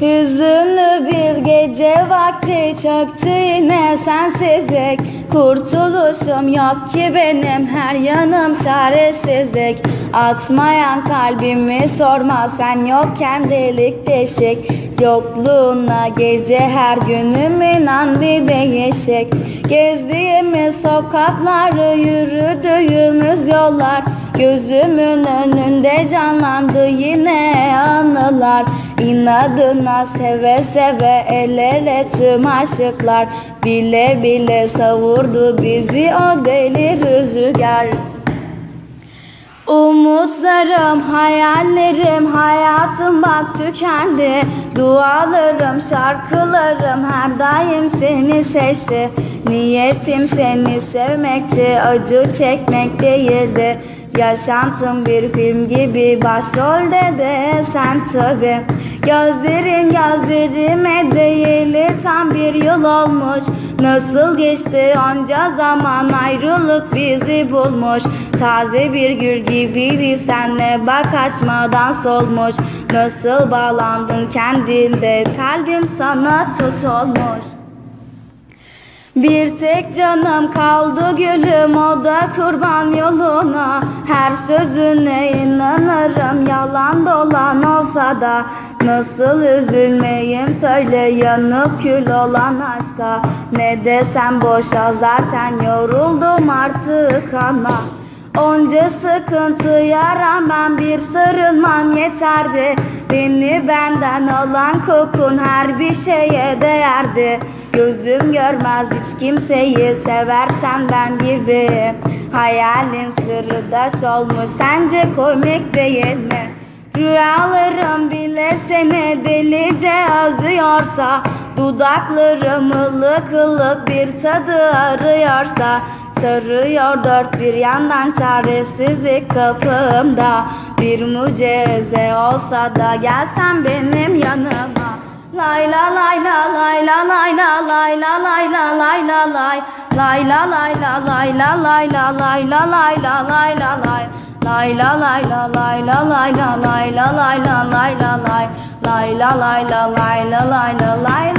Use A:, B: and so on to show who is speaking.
A: Hüzünlü bir gece vakti çöktü yine sensizlik. Kurtuluşum yok ki benim her yanım çaresizlik. Atmayan kalbimi sorma sen yokken delik deşik. Yokluğuna gece her günüm inan bir değişik. Gezdiğimiz sokakları yürüdüğümüz yollar Gözümün önünde canlandı yine anılar İnadına seve seve el ele tüm aşıklar. Bile bile savurdu bizi o deli rüzgar. Umutlarım, hayallerim, hayatım bak tükendi. Dualarım, şarkılarım her daim seni seçti. Niyetim seni sevmekti, acı çekmek değildi. Yaşantım bir film gibi başrolde de sen tabi Gözlerin gözlerime değili tam bir yıl olmuş. Nasıl geçti onca zaman ayrılık bizi bulmuş. Taze bir gül gibiydi senle bak açmadan solmuş. Nasıl bağlandın kendinde kalbim sana tutulmuş. Bir tek canım kaldı gülüm o da kurban yoluna. Her sözüne inanırım yalan dolan olsa da Nasıl üzülmeyim söyle yanıp kül olan aşka. Ne desem boşa zaten yoruldum artık ama Onca sıkıntıya rağmen bir sarılman yeterdi. Beni benden alan kokun her bir şeye değerdi. Gözüm görmez hiç kimseyi seversen ben gibi. Hayalin sırdaş olmuş sence komik değil mi? Rüyalarım bile seni delice özlüyorsa Dudaklarım ılık ılık bir tadı arıyorsa Sarıyor dört bir yandan çaresizlik kapımda Bir mucize olsa da gelsen benim yanıma Lay la lay la lay la lay la lay la lay la lay la lay Lay la lay la lay la lay la lay la lay la lay la lay Lay la lay la lay la lay la lay la lay la lay la lay Lay la lay la lay la lay la lay la lay la lay